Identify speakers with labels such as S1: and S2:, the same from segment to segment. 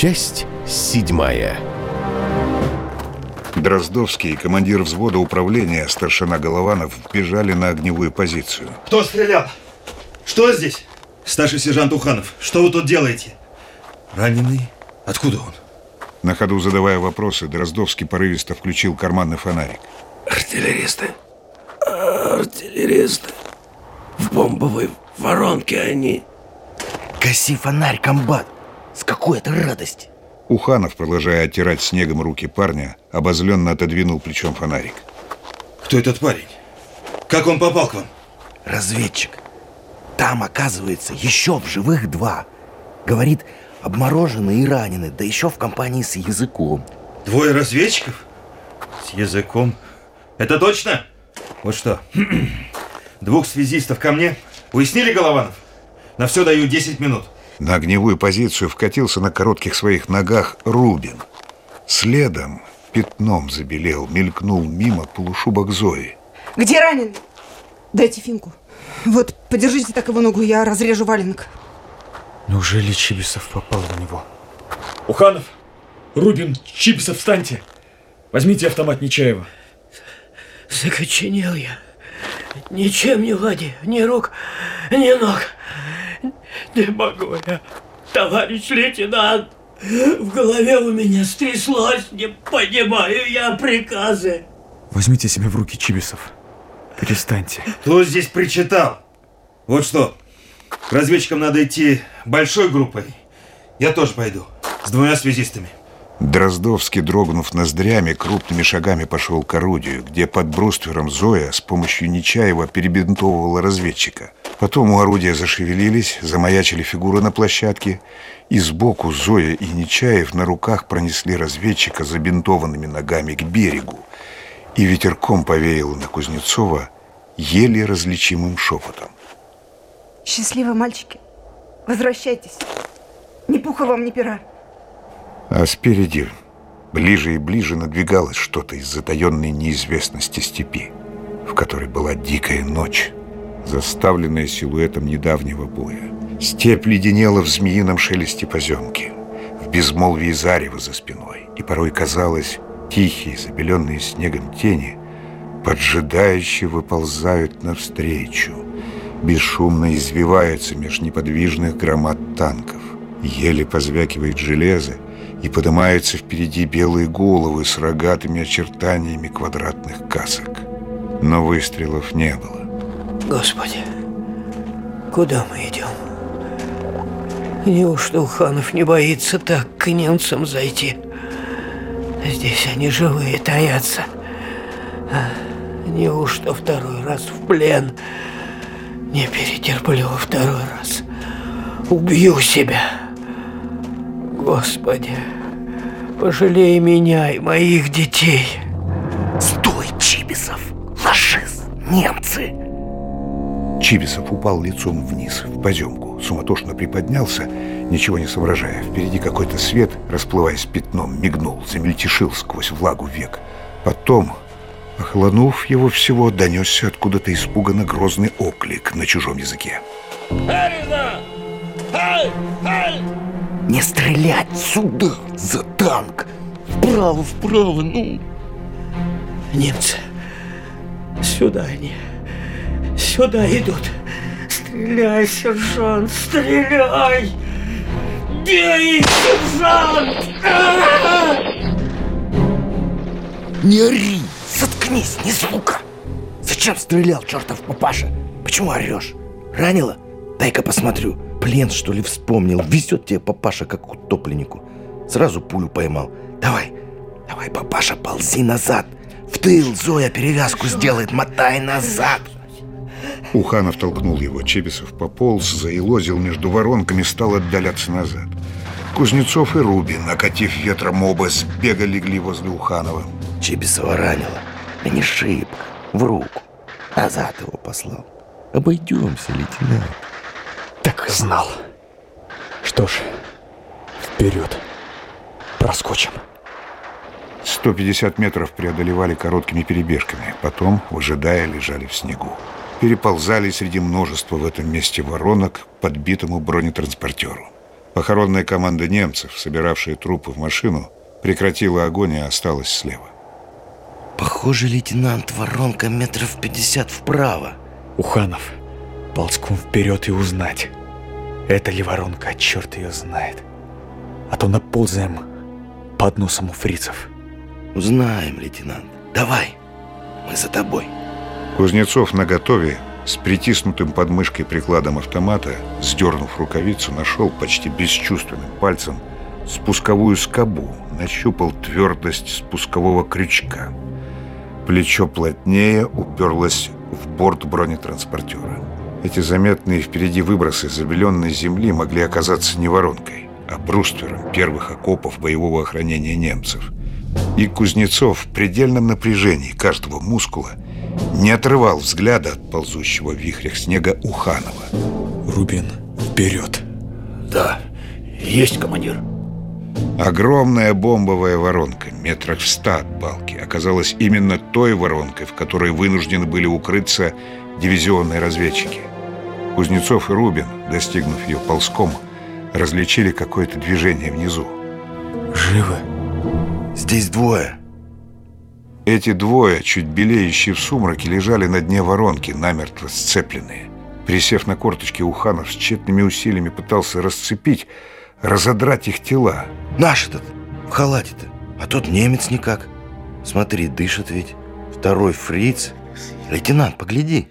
S1: Часть седьмая.
S2: Дроздовский и командир взвода управления старшина Голованов бежали на огневую позицию.
S3: Кто стрелял? Что здесь? Старший сержант Уханов, что вы тут делаете? Раненый? Откуда он?
S2: На ходу задавая вопросы, Дроздовский порывисто включил карманный фонарик.
S4: Артиллеристы. Артиллеристы. В бомбовой воронке они.
S5: Коси фонарь, комбат с какой это радость?
S2: Уханов, продолжая оттирать снегом руки парня, обозленно отодвинул плечом фонарик.
S3: Кто этот парень? Как он попал к вам?
S5: Разведчик. Там, оказывается, еще в живых два. Говорит, обморожены и ранены, да еще в компании с языком.
S3: Двое разведчиков? С языком? Это точно? Вот что. Двух связистов ко мне. Уяснили, Голованов? На все даю 10 минут.
S2: На огневую позицию вкатился на коротких своих ногах Рубин. Следом пятном забелел, мелькнул мимо полушубок Зои.
S6: Где ранен? Дайте финку. Вот, подержите так его ногу, я разрежу валенок.
S7: Неужели Чибисов попал на него? Уханов, Рубин, Чибисов, встаньте! Возьмите автомат Нечаева.
S4: Закоченел я. Ничем не владею, ни рук, ни ног. Не могу я, товарищ лейтенант. В голове у меня стряслось, не понимаю я приказы.
S7: Возьмите себя в руки, Чибисов. Перестаньте.
S3: Кто здесь причитал? Вот что, к разведчикам надо идти большой группой. Я тоже пойду. С двумя связистами.
S2: Дроздовский, дрогнув ноздрями, крупными шагами пошел к орудию, где под бруствером Зоя с помощью Нечаева перебинтовывала разведчика. Потом у орудия зашевелились, замаячили фигуры на площадке, и сбоку Зоя и Нечаев на руках пронесли разведчика забинтованными ногами к берегу, и ветерком повеяло на Кузнецова еле различимым шепотом.
S6: «Счастливо, мальчики! Возвращайтесь! Ни пуха вам, ни пера!»
S2: А спереди, ближе и ближе надвигалось что-то из затаенной неизвестности степи, в которой была дикая ночь, заставленная силуэтом недавнего боя. Степь леденела в змеином шелесте поземки, в безмолвии зарева за спиной, и порой казалось, тихие, забеленные снегом тени, поджидающие, выползают навстречу, бесшумно извиваются меж неподвижных громад танков. Еле позвякивает железо, и поднимаются впереди белые головы с рогатыми очертаниями квадратных касок. Но выстрелов не было.
S4: Господи, куда мы идем? Неужто Уханов не боится так к немцам зайти? Здесь они живые таятся. А, неужто второй раз в плен? Не перетерплю второй раз. Убью себя. Господи, пожалей меня и моих детей.
S5: Стой, Чибисов, фашист, немцы!
S2: Чибисов упал лицом вниз, в поземку, суматошно приподнялся, ничего не соображая. Впереди какой-то свет, расплываясь пятном, мигнул, замельтешил сквозь влагу век. Потом, охланув его всего, донесся откуда-то испуганно грозный оклик на чужом языке.
S4: Харина! Хай! Хай!
S5: Не стрелять сюда, за танк! вправо вправо, ну!
S4: Немцы, сюда они, сюда идут! Стреляй, сержант, стреляй! Бей, сержант!
S5: Не ори! Заткнись, ни звука! Зачем стрелял, чертов папаша? Почему орешь? Ранила? Дай-ка посмотрю. Плен, что ли, вспомнил? Везет тебе, папаша, как утопленнику. Сразу пулю поймал. Давай, давай, папаша, ползи назад. В тыл Зоя перевязку сделает, мотай назад.
S2: Уханов толкнул его. Чебисов пополз, заилозил между воронками, стал отдаляться назад. Кузнецов и Рубин, окатив ветром оба, сбегали легли возле Уханова.
S5: Чебисова ранило. Да не шибко. В руку. Назад его послал. Обойдемся, лейтенант.
S7: Так и знал. Что ж, вперед. Проскочим.
S2: 150 метров преодолевали короткими перебежками. Потом, выжидая, лежали в снегу. Переползали среди множества в этом месте воронок подбитому бронетранспортеру. Похоронная команда немцев, собиравшая трупы в машину, прекратила огонь и осталась слева.
S5: Похоже, лейтенант, воронка метров пятьдесят вправо.
S7: Уханов, Ползком вперед и узнать, это ли воронка, черт ее знает. А то наползаем под носом у фрицев.
S5: Узнаем, лейтенант. Давай, мы за тобой.
S2: Кузнецов на готове, с притиснутым под мышкой прикладом автомата, сдернув рукавицу, нашел почти бесчувственным пальцем спусковую скобу, нащупал твердость спускового крючка. Плечо плотнее уперлось в борт бронетранспортера. Эти заметные впереди выбросы забеленной земли могли оказаться не воронкой, а бруствером первых окопов боевого охранения немцев. И Кузнецов в предельном напряжении каждого мускула не отрывал взгляда от ползущего в вихрях снега Уханова.
S7: «Рубин, вперед!»
S4: «Да, есть, командир!»
S2: Огромная бомбовая воронка, метрах в ста от балки, оказалась именно той воронкой, в которой вынуждены были укрыться дивизионные разведчики. Кузнецов и Рубин, достигнув ее ползком, различили какое-то движение внизу.
S7: Живы?
S5: Здесь двое.
S2: Эти двое, чуть белеющие в сумраке, лежали на дне воронки, намертво сцепленные. Присев на корточки, Уханов с тщетными усилиями пытался расцепить, разодрать их тела.
S5: Наш этот, в халате-то, а тот немец никак. Смотри, дышит ведь. Второй фриц, Лейтенант, погляди.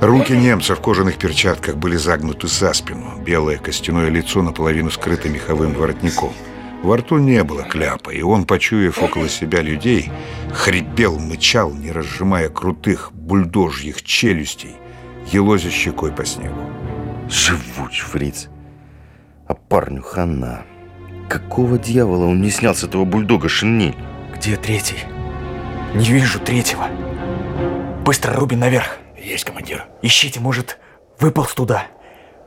S2: Руки немца в кожаных перчатках были загнуты за спину. Белое костяное лицо наполовину скрыто меховым воротником. Во рту не было кляпа, и он, почуяв около себя людей, хрипел, мычал, не разжимая крутых бульдожьих челюстей, елозя щекой по снегу.
S5: Живуч, фриц. А парню хана. Какого дьявола он не снял с этого бульдога шинель?
S7: Где третий? Не вижу третьего. Быстро, Рубин, наверх.
S4: Есть, командир.
S7: Ищите, может, выполз туда.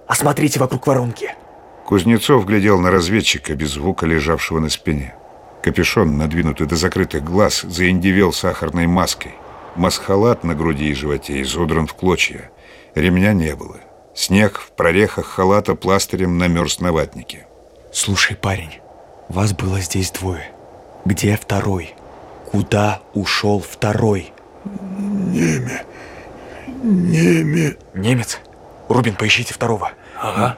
S7: Осмотрите вокруг воронки.
S2: Кузнецов глядел на разведчика без звука, лежавшего на спине. Капюшон, надвинутый до закрытых глаз, заиндивел сахарной маской. Масхалат на груди и животе изодран в клочья. Ремня не было. Снег в прорехах халата пластырем намерз на ватнике.
S7: «Слушай, парень, вас было здесь двое. Где второй? Куда ушел второй?»
S4: Немец. Немец.
S7: Немец? Рубин, поищите второго.
S4: Ага.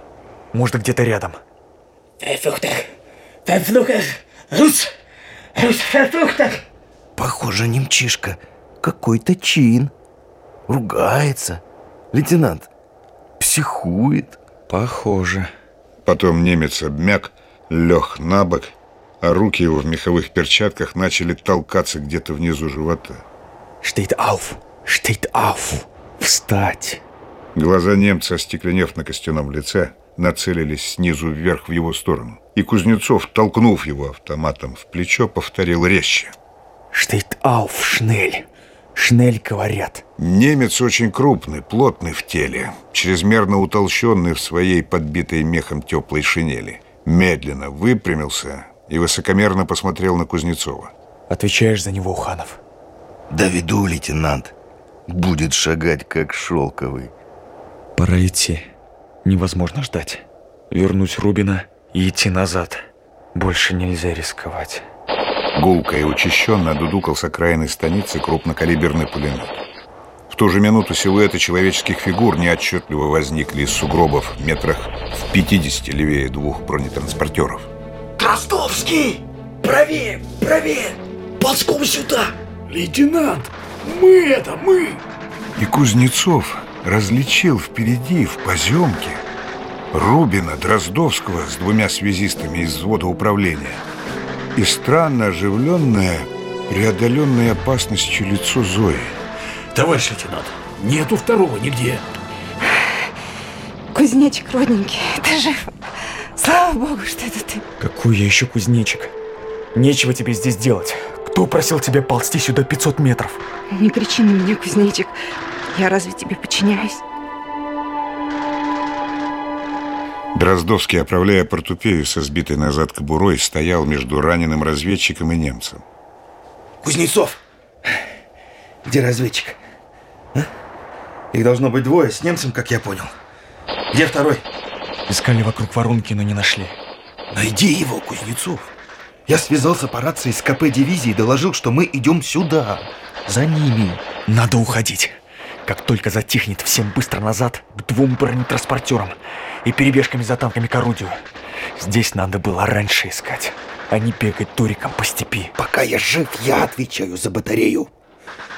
S7: Может, где-то рядом.
S5: Похоже, немчишка. Какой-то чин. Ругается. Лейтенант, психует.
S7: Похоже.
S2: Потом немец обмяк, лег на бок, а руки его в меховых перчатках начали толкаться где-то внизу живота.
S7: Штейт ауф! Штейт ауф! Встать!»
S2: Глаза немца, остекленев на костяном лице, нацелились снизу вверх в его сторону. И Кузнецов, толкнув его автоматом в плечо, повторил резче.
S7: «Штейт ауф, шнель!» Шнель, говорят.
S2: Немец очень крупный, плотный в теле, чрезмерно утолщенный в своей подбитой мехом теплой шинели. Медленно выпрямился и высокомерно посмотрел на Кузнецова.
S7: Отвечаешь за него, Уханов.
S5: Доведу, лейтенант. Будет шагать, как шелковый.
S7: Пора идти. Невозможно ждать. Вернуть Рубина и идти назад. Больше нельзя рисковать.
S2: Гулко и учащенно дудукал с окраины станицы крупнокалиберный пулемет. В ту же минуту силуэты человеческих фигур неотчетливо возникли из сугробов метрах в 50 левее двух бронетранспортеров.
S4: Тростовский! Правее! Правее! Ползком сюда! Лейтенант, мы это, мы!
S2: И Кузнецов различил впереди, в поземке, Рубина Дроздовского с двумя связистами из взвода управления и странно оживленное, преодоленное опасностью лицо Зои.
S4: Товарищ лейтенант, нету второго нигде.
S6: Кузнечик, родненький, ты жив. Слава богу, что это ты.
S7: Какой я еще кузнечик? Нечего тебе здесь делать. Кто просил тебя ползти сюда 500 метров?
S6: Не кричи на меня, кузнечик. Я разве тебе подчиняюсь?
S2: Дроздовский, оправляя портупею со сбитой назад кобурой, стоял между раненым разведчиком и немцем.
S3: Кузнецов! Где разведчик? А? Их должно быть двое с немцем, как я понял. Где второй?
S7: Искали вокруг воронки, но не нашли.
S5: Найди его, Кузнецов. Я связался по рации с КП дивизии и доложил, что мы идем сюда, за ними.
S7: Надо уходить. Как только затихнет, всем быстро назад к двум бронетранспортерам и перебежками за танками к орудию. Здесь надо было раньше искать, а не бегать туриком по степи.
S5: Пока я жив, я отвечаю за батарею.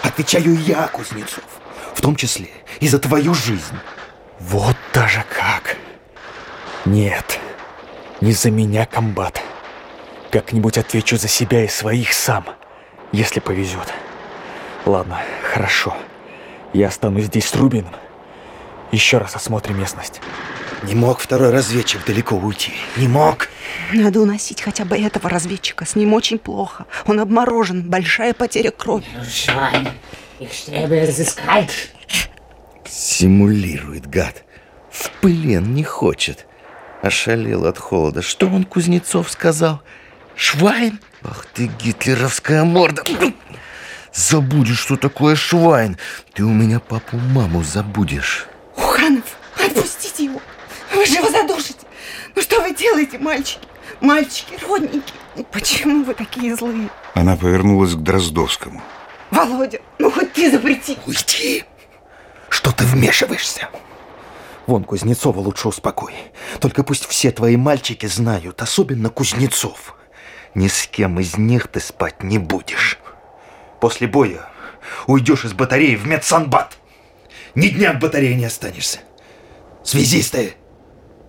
S5: Отвечаю я, Кузнецов. В том числе и за твою жизнь.
S7: Вот даже как. Нет, не за меня комбат. Как-нибудь отвечу за себя и своих сам, если повезет. Ладно, хорошо. Я останусь здесь с Рубином. Еще раз осмотрим местность.
S5: Не мог второй разведчик далеко уйти. Не мог.
S6: Надо уносить хотя бы этого разведчика. С ним очень плохо. Он обморожен. Большая потеря крови.
S8: Шайн, их требует разыскать.
S5: Симулирует, гад. В плен не хочет. Ошалел от холода. Что он Кузнецов сказал? — Швайн? Ах ты, гитлеровская морда! Забудешь, что такое Швайн. Ты у меня папу-маму забудешь.
S6: Уханов, отпустите его. Вы же его задушите. Ну что вы делаете, мальчики? Мальчики, родники, почему вы такие злые?
S2: Она повернулась к Дроздовскому.
S6: Володя, ну хоть ты запрети.
S5: Уйди! Что ты вмешиваешься? Вон, Кузнецова лучше успокой. Только пусть все твои мальчики знают, особенно Кузнецов ни с кем из них ты спать не будешь. После боя уйдешь из батареи в медсанбат. Ни дня в батарее не останешься. Связисты,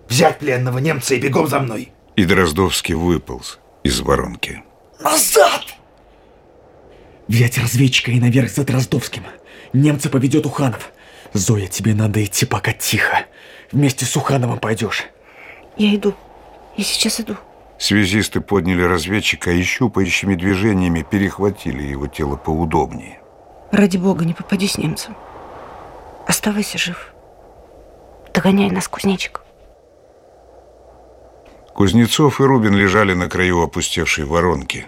S5: взять пленного немца и бегом за мной.
S2: И Дроздовский выполз из воронки.
S5: Назад!
S7: Взять разведчика и наверх за Дроздовским. Немца поведет Уханов. Зоя, тебе надо идти пока тихо. Вместе с Ухановым пойдешь.
S6: Я иду. Я сейчас иду.
S2: Связисты подняли разведчика и щупающими движениями перехватили его тело поудобнее.
S6: Ради бога, не попади с немцем. Оставайся жив. Догоняй нас, кузнечик.
S2: Кузнецов и Рубин лежали на краю опустевшей воронки,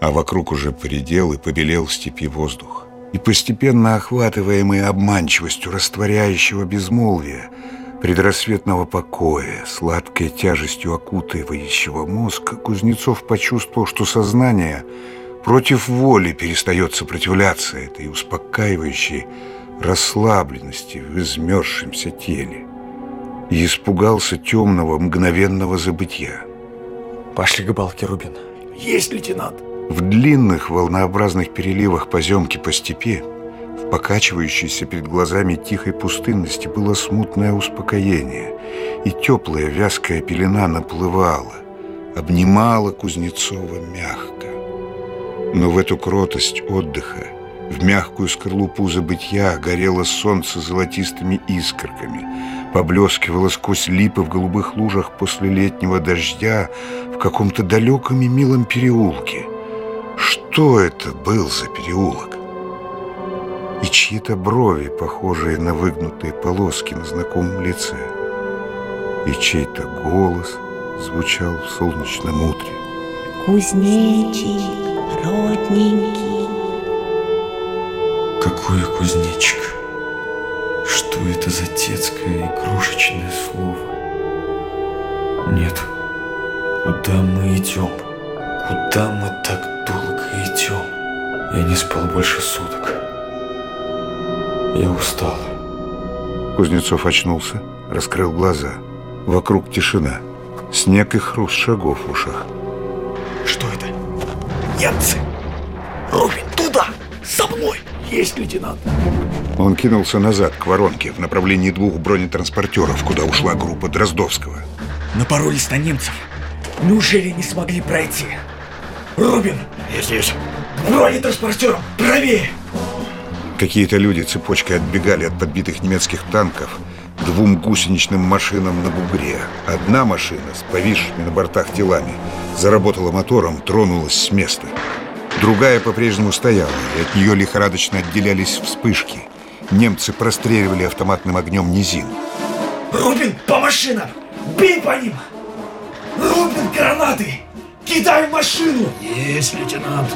S2: а вокруг уже поредел и побелел в степи воздух. И постепенно охватываемый обманчивостью растворяющего безмолвия – Предрассветного покоя, сладкой тяжестью окутывающего мозг, Кузнецов почувствовал, что сознание против воли перестает сопротивляться этой успокаивающей расслабленности в измерзшемся теле и испугался темного мгновенного забытья.
S7: «Пошли к балке, Рубин!»
S5: «Есть, лейтенант!»
S2: В длинных волнообразных переливах по земке по степи в покачивающейся перед глазами тихой пустынности было смутное успокоение, и теплая вязкая пелена наплывала, обнимала Кузнецова мягко. Но в эту кротость отдыха, в мягкую скорлупу забытья горело солнце золотистыми искорками, поблескивало сквозь липы в голубых лужах после летнего дождя в каком-то далеком и милом переулке. Что это был за переулок? и чьи-то брови, похожие на выгнутые полоски на знакомом лице, и чей-то голос звучал в солнечном утре.
S8: Кузнечик, родненький.
S7: Какой кузнечик? Что это за детское крошечное слово? Нет, куда мы идем? Куда мы так долго идем? Я не спал больше суток. Я устал.
S2: Кузнецов очнулся, раскрыл глаза. Вокруг тишина. Снег и хруст шагов в ушах.
S7: Что это?
S5: Немцы! Рубин, туда! Со мной! Есть лейтенант!
S2: Он кинулся назад, к воронке, в направлении двух бронетранспортеров, куда ушла группа Дроздовского.
S7: Напоролись на немцев. Неужели не смогли пройти? Рубин!
S5: Я здесь.
S7: Бронетранспортером! Правее!
S2: Какие-то люди цепочкой отбегали от подбитых немецких танков к двум гусеничным машинам на бугре. Одна машина с повисшими на бортах телами заработала мотором, тронулась с места. Другая по-прежнему стояла, и от нее лихорадочно отделялись вспышки. Немцы простреливали автоматным огнем низин.
S7: Рубин по машинам! Бей по ним! Рубин гранаты! Кидай машину!
S5: Есть, лейтенант!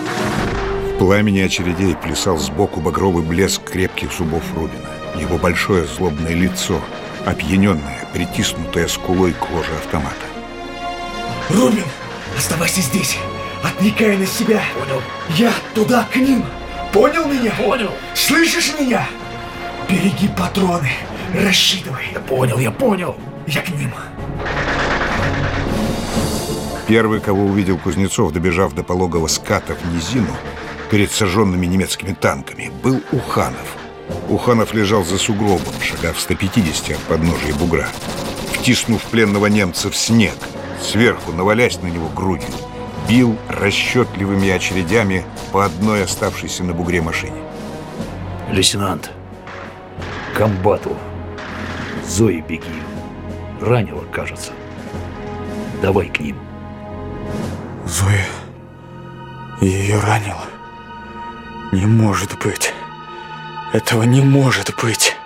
S2: Пламени очередей плясал сбоку багровый блеск крепких зубов Рубина. Его большое злобное лицо, опьяненное, притиснутое скулой к ложе автомата.
S7: «Рубин, оставайся здесь! Отвлекай на себя! Понял. Я туда, к ним! Понял меня? Понял. Слышишь меня? Береги патроны, рассчитывай. Я понял, я понял. Я к ним.
S2: Первый, кого увидел Кузнецов, добежав до пологого ската в низину, перед сожженными немецкими танками был Уханов. Уханов лежал за сугробом, шагав в 150 от подножия бугра. Втиснув пленного немца в снег, сверху навалясь на него грудью, бил расчетливыми очередями по одной оставшейся на бугре машине.
S9: Лейтенант, комбату, Зои беги. Ранила, кажется. Давай к ним.
S7: Зоя ее ранила. Не может быть. Этого не может быть.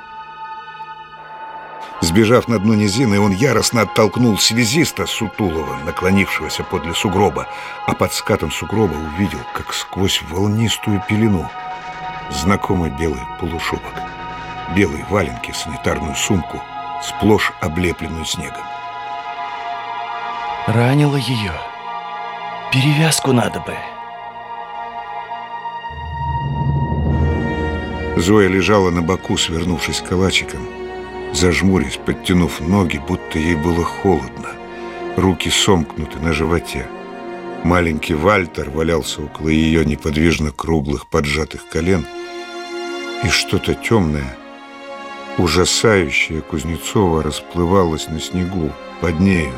S2: Сбежав на дно низины, он яростно оттолкнул связиста Сутулова, наклонившегося подле сугроба, а под скатом сугроба увидел, как сквозь волнистую пелену, знакомый белый полушубок, белые валенки, санитарную сумку, сплошь облепленную снегом.
S5: Ранила ее. Перевязку надо бы.
S2: Зоя лежала на боку, свернувшись калачиком, зажмурясь, подтянув ноги, будто ей было холодно. Руки сомкнуты на животе. Маленький Вальтер валялся около ее неподвижно круглых поджатых колен, и что-то темное, ужасающее Кузнецова расплывалось на снегу под нею.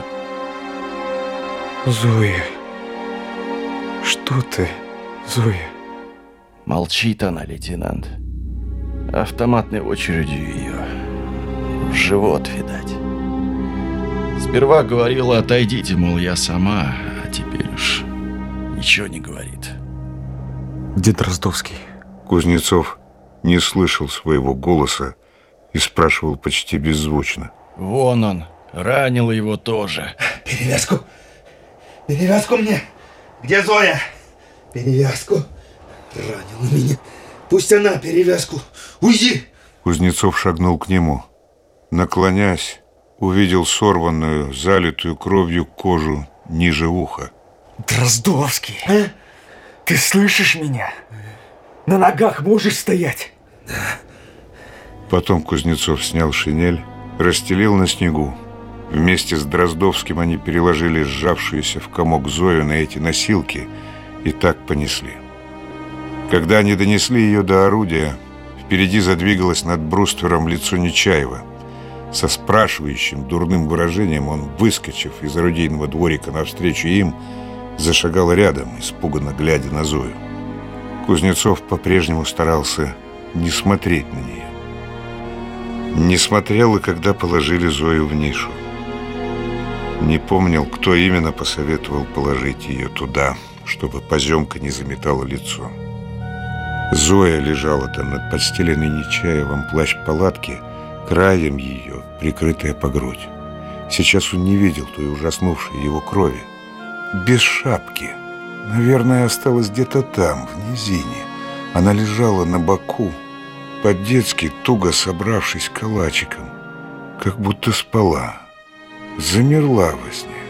S7: «Зоя, что ты, Зоя?»
S5: Молчит она, лейтенант автоматной очередью ее живот, видать. Сперва говорила «отойдите», мол, я сама, а теперь уж ничего не говорит.
S7: Дед Роздовский.
S2: Кузнецов не слышал своего голоса и спрашивал почти беззвучно.
S5: Вон он, ранил его тоже.
S3: Перевязку! Перевязку мне! Где Зоя? Перевязку! Ранил меня. Пусть она перевязку. Уйди!»
S2: Кузнецов шагнул к нему. Наклонясь, увидел сорванную, залитую кровью кожу ниже уха.
S7: «Дроздовский, а? ты слышишь меня? На ногах можешь стоять?» «Да».
S2: Потом Кузнецов снял шинель, расстелил на снегу. Вместе с Дроздовским они переложили сжавшуюся в комок Зою на эти носилки и так понесли. Когда они донесли ее до орудия, впереди задвигалось над бруствером лицо Нечаева. Со спрашивающим дурным выражением он, выскочив из орудийного дворика навстречу им, зашагал рядом, испуганно глядя на Зою. Кузнецов по-прежнему старался не смотреть на нее. Не смотрел и когда положили Зою в нишу. Не помнил, кто именно посоветовал положить ее туда, чтобы поземка не заметала лицо. Зоя лежала там над подстеленной Нечаевым плащ палатки, краем ее, прикрытая по грудь. Сейчас он не видел той ужаснувшей его крови. Без шапки. Наверное, осталась где-то там, в низине. Она лежала на боку, под детски туго собравшись калачиком, как будто спала. Замерла во сне.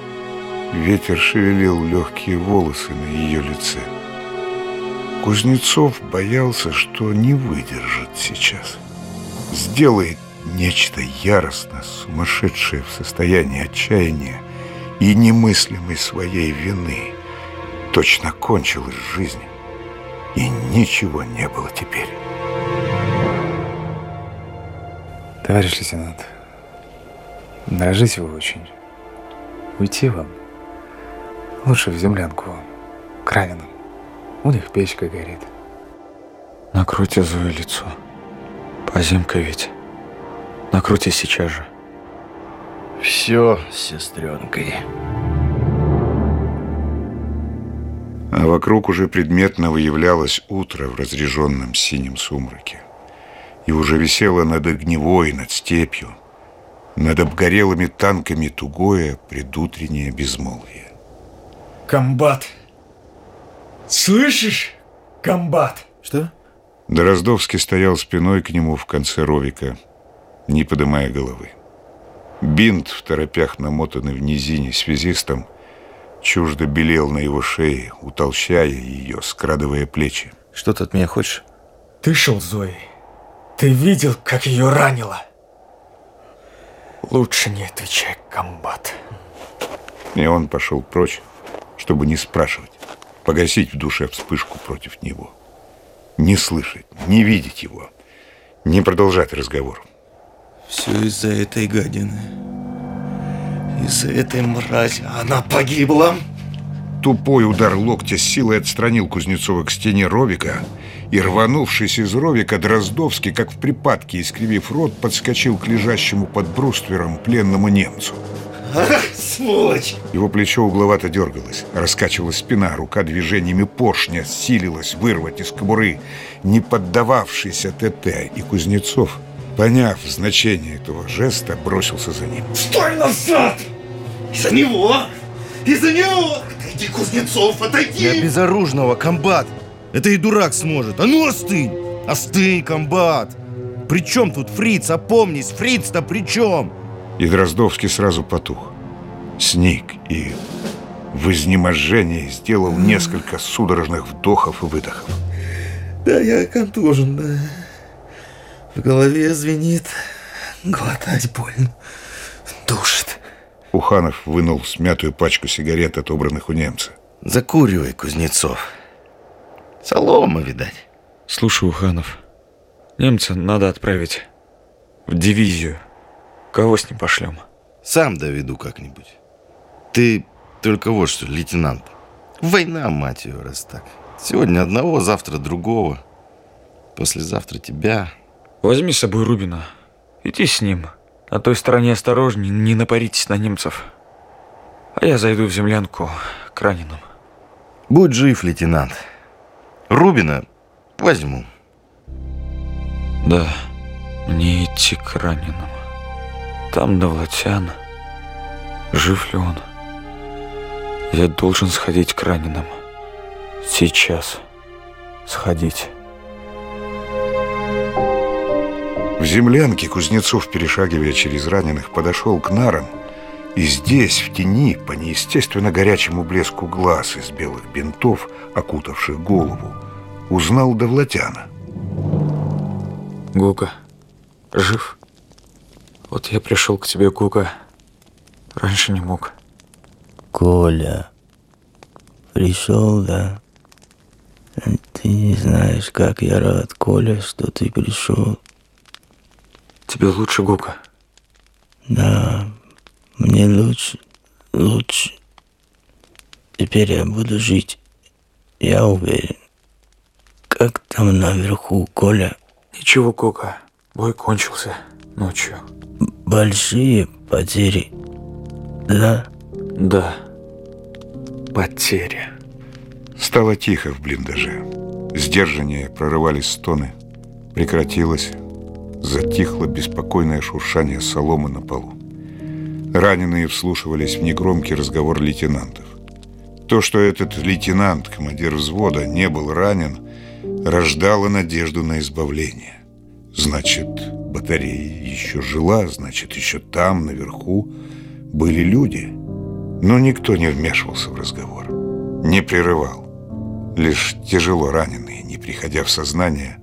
S2: Ветер шевелил легкие волосы на ее лице. Кузнецов боялся, что не выдержит сейчас. Сделает нечто яростно сумасшедшее в состоянии отчаяния и немыслимой своей вины. Точно кончилась жизнь, и ничего не было теперь.
S7: Товарищ лейтенант, дорожите вы очень. Уйти вам лучше в землянку к раненым он их печка горит. Накройте Зое лицо. Поземка ведь. Накройте сейчас же.
S5: Все сестренкой.
S2: А вокруг уже предметно выявлялось утро в разреженном синем сумраке. И уже висело над огневой, над степью, над обгорелыми танками тугое предутреннее безмолвие.
S7: Комбат! Слышишь, комбат?
S3: Что?
S2: Дроздовский стоял спиной к нему в конце ровика, не поднимая головы. Бинт в торопях, намотанный в низине связистом, чуждо белел на его шее, утолщая ее, скрадывая плечи.
S3: Что ты от меня хочешь?
S7: Ты шел, Зои. Ты видел, как ее ранило? Лучше не отвечай, комбат.
S2: И он пошел прочь, чтобы не спрашивать погасить в душе вспышку против него, не слышать, не видеть его, не продолжать разговор.
S3: Все из-за этой гадины. Из-за этой мрази она погибла.
S2: Тупой удар локтя с силой отстранил Кузнецова к стене Ровика, и, рванувшись из Ровика, Дроздовский, как в припадке, искривив рот, подскочил к лежащему под бруствером пленному немцу.
S3: Сволочь!
S2: Его плечо угловато дергалось, раскачивалась спина, рука движениями пошня силилась вырвать из кобуры не поддававшийся ТТ, и Кузнецов, поняв значение этого жеста, бросился за ним.
S3: Стой назад! Из-за него! Из-за него! Отойди, Кузнецов, отойди!
S5: Я безоружного, комбат! Это и дурак сможет! А ну остынь! Остынь, комбат! При чем тут фриц? Опомнись, фриц-то при чем?
S2: И Дроздовский сразу потух. Сник и в изнеможении сделал несколько судорожных вдохов и выдохов.
S3: Да, я контужен, да. В голове звенит, глотать больно, душит.
S2: Уханов вынул смятую пачку сигарет, отобранных у немца.
S5: Закуривай, Кузнецов. Солома, видать.
S7: Слушай, Уханов, немца надо отправить в дивизию. Кого с ним пошлем?
S5: Сам доведу как-нибудь. Ты только вот что, лейтенант. Война, мать ее, раз так. Сегодня одного, завтра другого. Послезавтра тебя.
S7: Возьми с собой Рубина. Иди с ним. На той стороне осторожней, не напаритесь на немцев. А я зайду в землянку к раненым.
S5: Будь жив, лейтенант. Рубина возьму.
S7: Да, мне идти к раненым. Там Довлатян. Жив ли он? Я должен сходить к раненым. Сейчас. Сходить.
S2: В землянке Кузнецов, перешагивая через раненых, подошел к нарам, и здесь, в тени, по неестественно горячему блеску глаз из белых бинтов, окутавших голову, узнал Довлатяна.
S7: Гока, жив? Вот я пришел к тебе, Гуга. Раньше не мог.
S10: Коля, пришел, да? Ты не знаешь, как я рад, Коля, что ты пришел.
S7: Тебе лучше, Гука?
S10: Да, мне лучше, лучше. Теперь я буду жить, я уверен. Как там наверху, Коля?
S7: Ничего, Кока. Бой кончился ночью
S10: большие потери. Да?
S7: Да. Потери.
S2: Стало тихо в блиндаже. Сдержаннее прорывались стоны. Прекратилось. Затихло беспокойное шуршание соломы на полу. Раненые вслушивались в негромкий разговор лейтенантов. То, что этот лейтенант, командир взвода, не был ранен, рождало надежду на избавление. Значит, батарея еще жила, значит, еще там, наверху, были люди. Но никто не вмешивался в разговор, не прерывал. Лишь тяжело раненые, не приходя в сознание,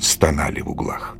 S2: стонали в углах.